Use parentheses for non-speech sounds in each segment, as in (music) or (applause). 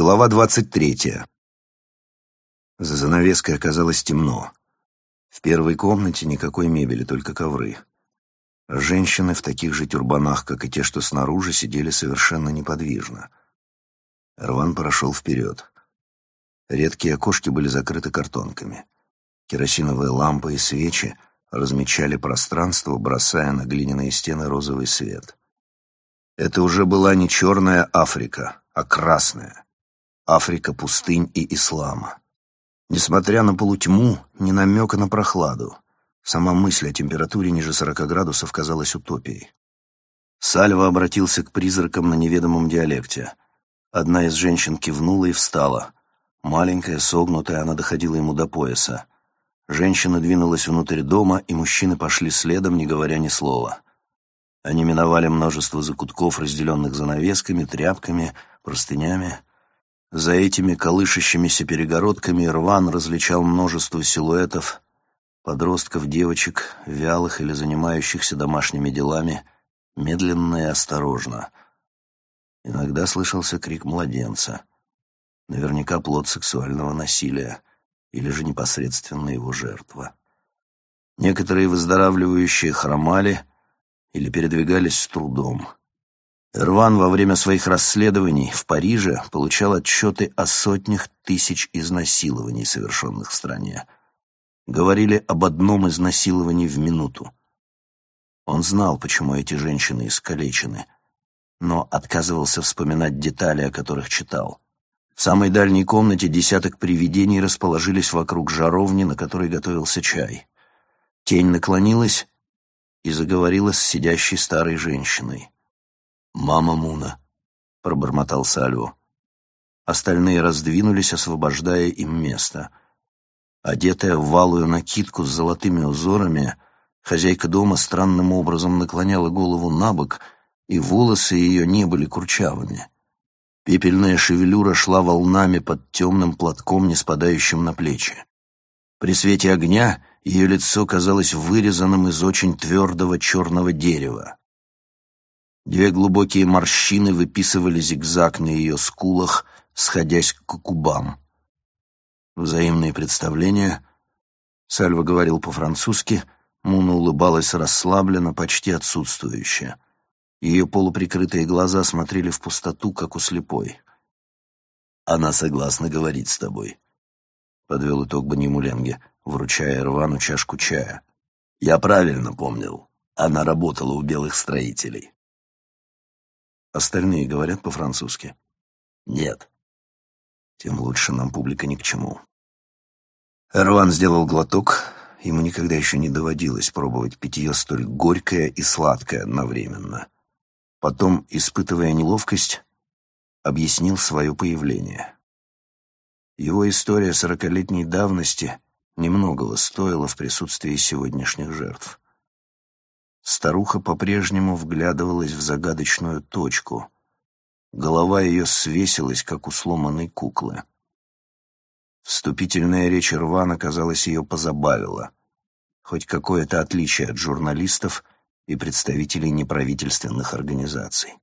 Глава двадцать третья. За занавеской оказалось темно. В первой комнате никакой мебели, только ковры. Женщины в таких же тюрбанах, как и те, что снаружи, сидели совершенно неподвижно. Рван прошел вперед. Редкие окошки были закрыты картонками. Керосиновые лампы и свечи размечали пространство, бросая на глиняные стены розовый свет. Это уже была не черная Африка, а красная. Африка пустынь и ислама. Несмотря на полутьму, ни намека на прохладу. Сама мысль о температуре ниже 40 градусов казалась утопией. Сальва обратился к призракам на неведомом диалекте. Одна из женщин кивнула и встала. Маленькая, согнутая, она доходила ему до пояса. Женщина двинулась внутрь дома, и мужчины пошли следом, не говоря ни слова. Они миновали множество закутков, разделенных занавесками, тряпками, простынями. За этими колышащимися перегородками Рван различал множество силуэтов подростков, девочек, вялых или занимающихся домашними делами, медленно и осторожно. Иногда слышался крик младенца. Наверняка плод сексуального насилия или же непосредственно его жертва. Некоторые выздоравливающие хромали или передвигались с трудом — Рван во время своих расследований в Париже получал отчеты о сотнях тысяч изнасилований, совершенных в стране. Говорили об одном изнасиловании в минуту. Он знал, почему эти женщины искалечены, но отказывался вспоминать детали, о которых читал. В самой дальней комнате десяток привидений расположились вокруг жаровни, на которой готовился чай. Тень наклонилась и заговорила с сидящей старой женщиной. «Мама Муна», — пробормотал Сальво. Остальные раздвинулись, освобождая им место. Одетая в валую накидку с золотыми узорами, хозяйка дома странным образом наклоняла голову на бок, и волосы ее не были курчавыми. Пепельная шевелюра шла волнами под темным платком, не спадающим на плечи. При свете огня ее лицо казалось вырезанным из очень твердого черного дерева. Две глубокие морщины выписывали зигзаг на ее скулах, сходясь к кубам. Взаимные представления. Сальва говорил по-французски, Муна улыбалась расслабленно, почти отсутствующе. Ее полуприкрытые глаза смотрели в пустоту, как у слепой. «Она согласна говорить с тобой», — подвел итог Банимуленге, вручая Рвану чашку чая. «Я правильно помнил. Она работала у белых строителей». Остальные говорят по-французски? Нет. Тем лучше нам публика ни к чему. Эрван сделал глоток. Ему никогда еще не доводилось пробовать питье столь горькое и сладкое одновременно. Потом, испытывая неловкость, объяснил свое появление. Его история сорокалетней давности немногого стоила в присутствии сегодняшних жертв. Старуха по-прежнему вглядывалась в загадочную точку. Голова ее свесилась, как у сломанной куклы. Вступительная речь Рвана, казалось, ее позабавила. Хоть какое-то отличие от журналистов и представителей неправительственных организаций.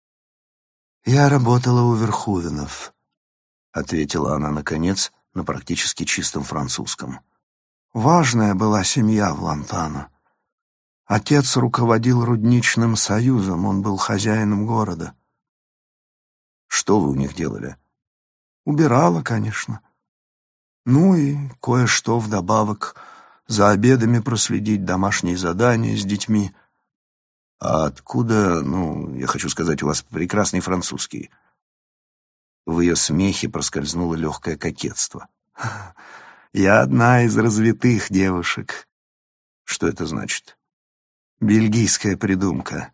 «Я работала у Верховенов», — ответила она, наконец, на практически чистом французском. «Важная была семья в Лантано. Отец руководил рудничным союзом, он был хозяином города. Что вы у них делали? Убирала, конечно. Ну и кое-что вдобавок. За обедами проследить домашние задания с детьми. А откуда, ну, я хочу сказать, у вас прекрасный французский? В ее смехе проскользнуло легкое кокетство. (laughs) Я одна из развитых девушек. Что это значит? Бельгийская придумка.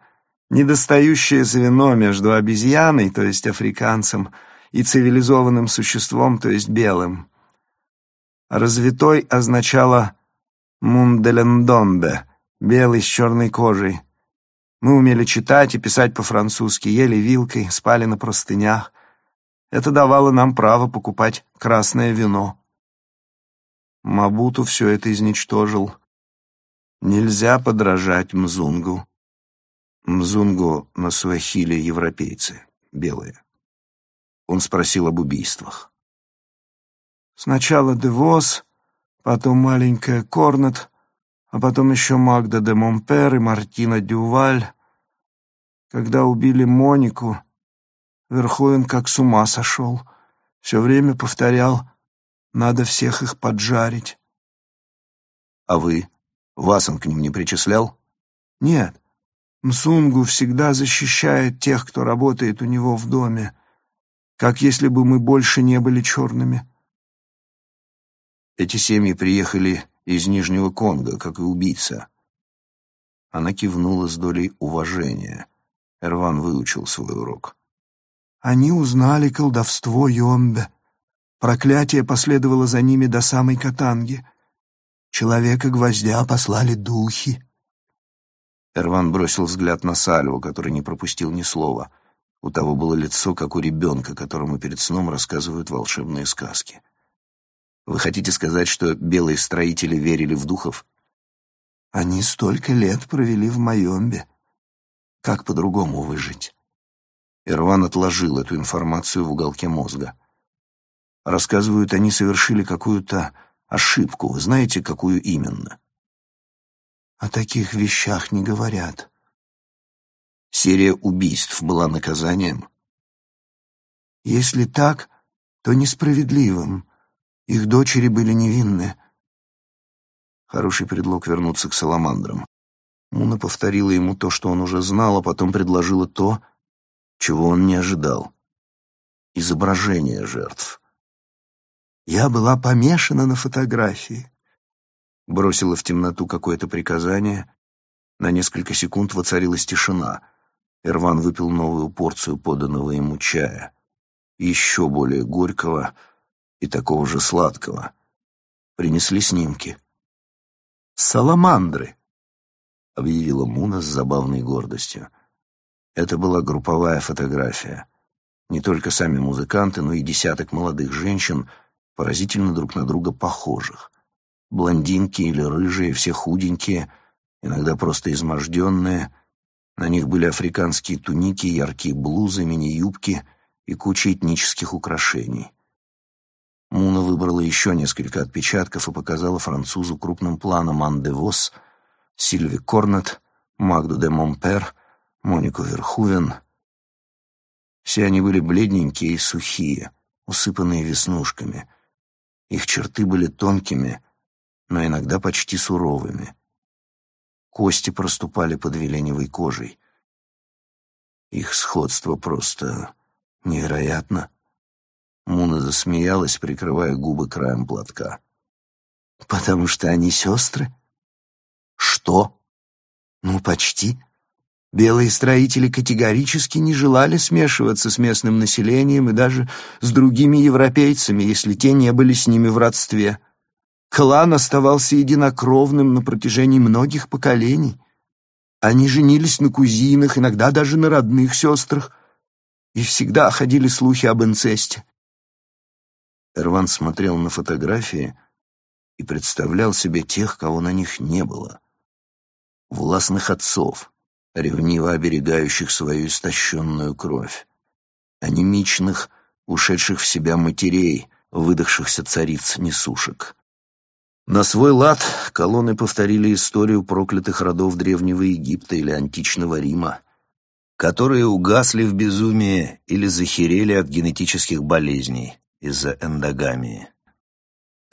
Недостающее звено между обезьяной, то есть африканцем, и цивилизованным существом, то есть белым. Развитой означало «мунделендомбе», белый с черной кожей. Мы умели читать и писать по-французски, ели вилкой, спали на простынях. Это давало нам право покупать красное вино. Мабуту все это изничтожил. Нельзя подражать мзунгу. Мзунгу на суахиле европейцы, белые. он спросил об убийствах. Сначала Девос, потом маленькая Корнет, а потом еще Магда де Монпер и Мартина Дюваль. Когда убили Монику, Верховен как с ума сошел. Все время повторял, надо всех их поджарить. А вы? Вас он к ним не причислял? Нет. Мсунгу всегда защищает тех, кто работает у него в доме, как если бы мы больше не были черными. Эти семьи приехали из Нижнего Конго, как и убийца. Она кивнула с долей уважения. Эрван выучил свой урок. Они узнали колдовство Йомбе. Проклятие последовало за ними до самой Катанги. Человека-гвоздя послали духи. Эрван бросил взгляд на Сальву, который не пропустил ни слова. У того было лицо, как у ребенка, которому перед сном рассказывают волшебные сказки. Вы хотите сказать, что белые строители верили в духов? Они столько лет провели в Майомбе. Как по-другому выжить? Ирван отложил эту информацию в уголке мозга. Рассказывают, они совершили какую-то ошибку. Вы знаете, какую именно? О таких вещах не говорят. Серия убийств была наказанием? Если так, то несправедливым. Их дочери были невинны. Хороший предлог вернуться к саламандрам. Муна повторила ему то, что он уже знал, а потом предложила то, чего он не ожидал. Изображение жертв. Я была помешана на фотографии. Бросила в темноту какое-то приказание. На несколько секунд воцарилась тишина. Эрван выпил новую порцию поданного ему чая. Еще более горького — и такого же сладкого. Принесли снимки. «Саламандры», — объявила Муна с забавной гордостью. Это была групповая фотография. Не только сами музыканты, но и десяток молодых женщин, поразительно друг на друга похожих. Блондинки или рыжие, все худенькие, иногда просто изможденные. На них были африканские туники, яркие блузы, мини-юбки и куча этнических украшений. Муна выбрала еще несколько отпечатков и показала французу крупным планом Ан де Вос, Сильви Корнет, Магду де Монпер, Монику Верхувен. Все они были бледненькие и сухие, усыпанные веснушками. Их черты были тонкими, но иногда почти суровыми. Кости проступали под веленевой кожей. Их сходство просто невероятно. Муна засмеялась, прикрывая губы краем платка. «Потому что они сестры?» «Что?» «Ну, почти. Белые строители категорически не желали смешиваться с местным населением и даже с другими европейцами, если те не были с ними в родстве. Клан оставался единокровным на протяжении многих поколений. Они женились на кузинах, иногда даже на родных сестрах, и всегда ходили слухи об инцесте. Эрван смотрел на фотографии и представлял себе тех, кого на них не было. Властных отцов, ревниво оберегающих свою истощенную кровь. Анемичных, ушедших в себя матерей, выдохшихся цариц несушек. На свой лад колонны повторили историю проклятых родов Древнего Египта или Античного Рима, которые угасли в безумии или захерели от генетических болезней из-за эндогамии.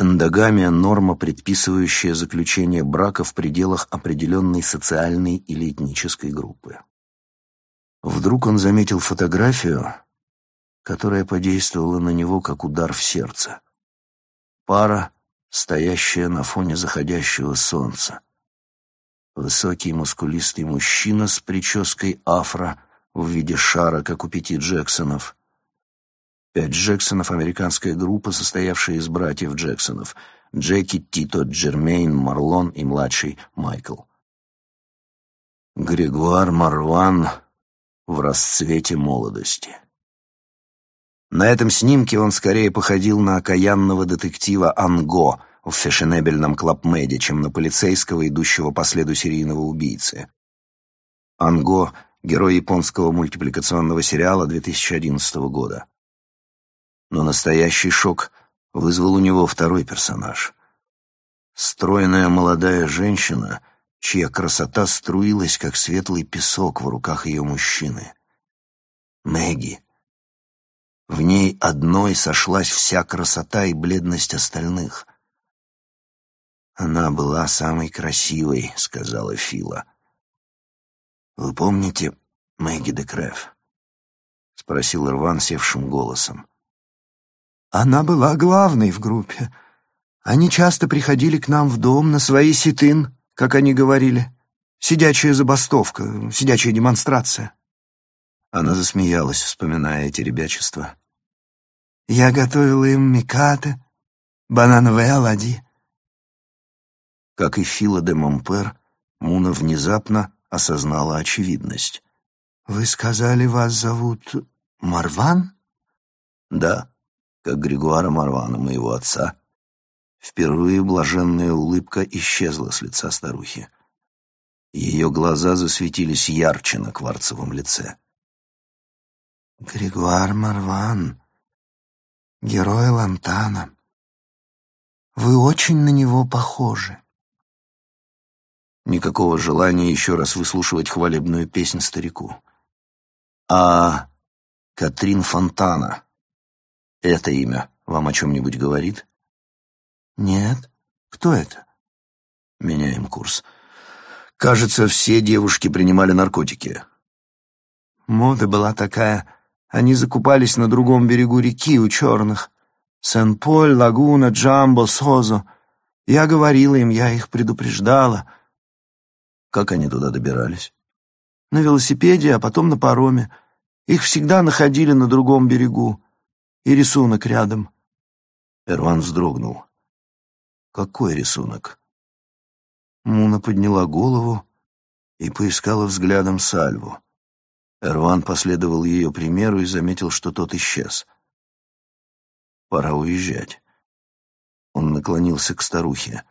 Эндогамия – норма, предписывающая заключение брака в пределах определенной социальной или этнической группы. Вдруг он заметил фотографию, которая подействовала на него как удар в сердце. Пара, стоящая на фоне заходящего солнца. Высокий мускулистый мужчина с прической афро в виде шара, как у пяти Джексонов, Пять Джексонов — американская группа, состоявшая из братьев Джексонов — Джеки, Тито, Джермейн, Марлон и младший Майкл. Григуар Марван в расцвете молодости. На этом снимке он скорее походил на окаянного детектива Анго в фешенебельном клабмеде, чем на полицейского, идущего по следу серийного убийцы. Анго — герой японского мультипликационного сериала 2011 года. Но настоящий шок вызвал у него второй персонаж. Стройная молодая женщина, чья красота струилась, как светлый песок в руках ее мужчины. Мэгги. В ней одной сошлась вся красота и бледность остальных. «Она была самой красивой», — сказала Фила. «Вы помните Мэгги де Креф?» — спросил Ирван севшим голосом. «Она была главной в группе. Они часто приходили к нам в дом на свои ситын, как они говорили. Сидячая забастовка, сидячая демонстрация». Она засмеялась, вспоминая эти ребячества. Я готовила им микаты, банановые оладьи. Как и Фила де Момпер, Муна внезапно осознала очевидность. «Вы сказали, вас зовут Марван?» «Да, как Григуара Марвана, моего отца». Впервые блаженная улыбка исчезла с лица старухи. Ее глаза засветились ярче на кварцевом лице. «Григуар Марван», герой Лантана. Вы очень на него похожи. Никакого желания еще раз выслушивать хвалебную песнь старику. А Катрин Фонтана, это имя вам о чем-нибудь говорит? Нет. Кто это? Меняем курс. Кажется, все девушки принимали наркотики. Мода была такая они закупались на другом берегу реки у черных. Сен-Поль, Лагуна, Джамбо, Созо. Я говорила им, я их предупреждала. Как они туда добирались? На велосипеде, а потом на пароме. Их всегда находили на другом берегу. И рисунок рядом. Эрван вздрогнул. Какой рисунок? Муна подняла голову и поискала взглядом Сальву. Эрван последовал ее примеру и заметил, что тот исчез. Пора уезжать. Он наклонился к старухе.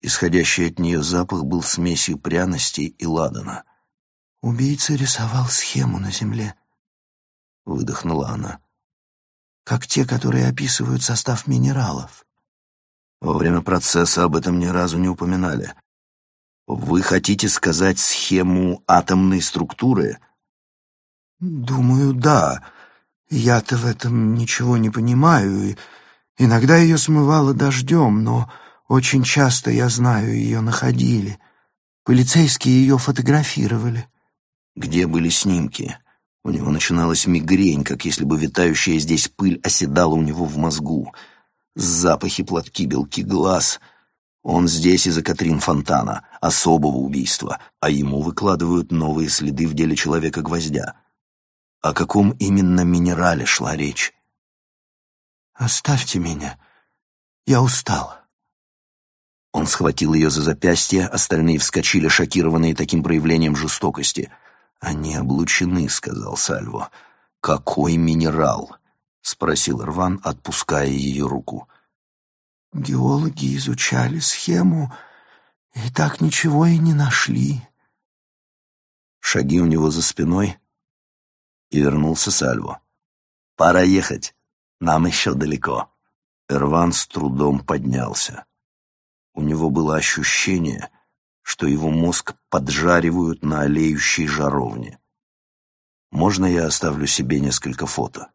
Исходящий от нее запах был смесью пряностей и ладана. «Убийца рисовал схему на земле», — выдохнула она. «Как те, которые описывают состав минералов». Во время процесса об этом ни разу не упоминали. Вы хотите сказать схему атомной структуры? «Думаю, да. Я-то в этом ничего не понимаю, и иногда ее смывало дождем, но очень часто, я знаю, ее находили. Полицейские ее фотографировали». «Где были снимки?» У него начиналась мигрень, как если бы витающая здесь пыль оседала у него в мозгу. Запахи, платки, белки глаз. Он здесь из-за Катрин Фонтана, особого убийства, а ему выкладывают новые следы в деле Человека-гвоздя. О каком именно минерале шла речь? «Оставьте меня. Я устал». Он схватил ее за запястье, остальные вскочили, шокированные таким проявлением жестокости. «Они облучены», — сказал Сальво. «Какой минерал?» — спросил Рван, отпуская ее руку. «Геологи изучали схему и так ничего и не нашли». Шаги у него за спиной, и вернулся Сальво. «Пора ехать. Нам еще далеко». Эрван с трудом поднялся. У него было ощущение, что его мозг поджаривают на олеющей жаровне. «Можно я оставлю себе несколько фото?»